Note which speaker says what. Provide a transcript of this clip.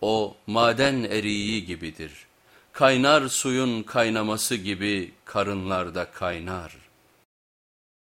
Speaker 1: O maden eriği gibidir. Kaynar suyun kaynaması gibi karınlarda kaynar.''